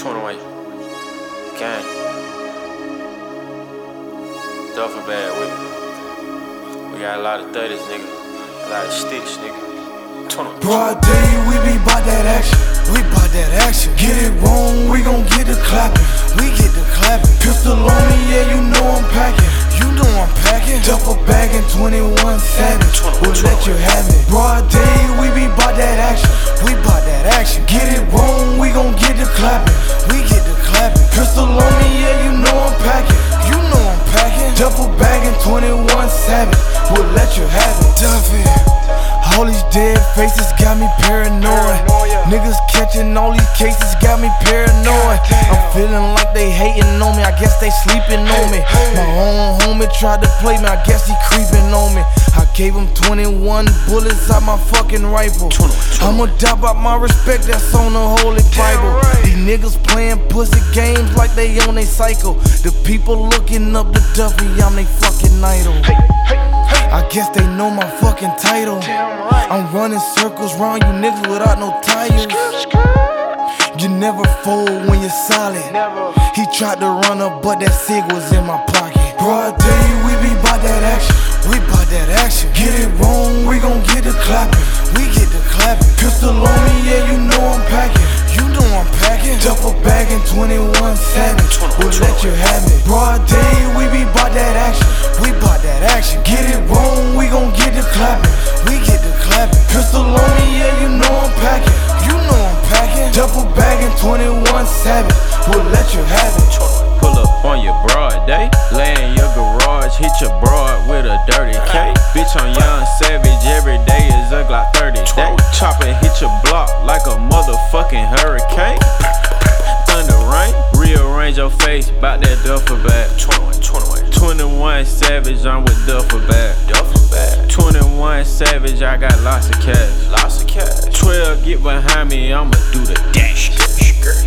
21. Gang. Duffel bag with it. We got a lot of 30s, nigga. A lot of sticks, nigga. 21. Broad day, we be bout that action. We bout that action. Get it wrong, we gon' get the clapping. We get the clapping. Pistol on me, yeah, you know I'm packing. You know I'm packing. Duffel bag in 21 Savage. We'll let you have it. Broad day, we be bout that action. We bout that action. Get it wrong, Duffel bag in 21 Savage. We'll let you have it. Duffy. All these dead faces got me paranoid. Niggas catching all these cases got me paranoid. I'm feeling like they hating on me. I guess they sleeping on me. My own homie tried to play me. I guess he creeping on me. I gave him 21 bullets out my fucking rifle. I'ma die by my respect that's on the Holy Bible. Niggas playing pussy games like they on they cycle. The people looking up to Duffy, I'm they fucking idol. I guess they know my fucking title. I'm running circles round you niggas without no tires. You never fold when you're solid. He tried to run up, but that cig was in my pocket. Broad day, we be bout that action. We bout that action. Get it wrong, we Duffel bag in 21 Savage. We'll let you have it. Broad day, we be bout that action. We bout that action. Get it wrong, we gon' get the clapping. We get the clapping. Pistol on me, yeah, you know I'm packing. You know I'm packing. Duffel bag in 21 Savage. We'll let you have it. Pull up on your broad day. Face. Bout that duffel bag. 21, 21. 21 savage. I'm with duffel bag. Duffel bag. 21 savage. I got lots of cash. Lots of cash. 12 get behind me. I'ma do the dash.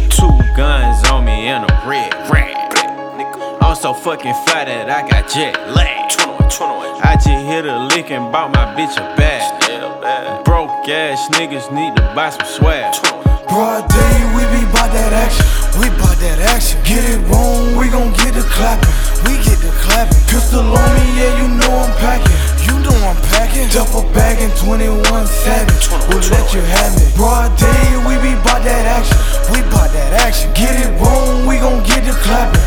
Two guns on me and a red rag. I'm so fucking fly that I got jet lag. I just hit a lick and bought my bitch a bag. Broke ass niggas need to buy some swag. Broad day, we be bout that action. We bout that action. Get it wrong, we gon' get the clapping. We get the clapping. Pistol on me, yeah, you know I'm packing. You know I'm packing. Duffel bag and 21 Savage. We'll let you have it. Broad day, we be bout that action. We bout that action. Get it wrong, we gon' get the clapping.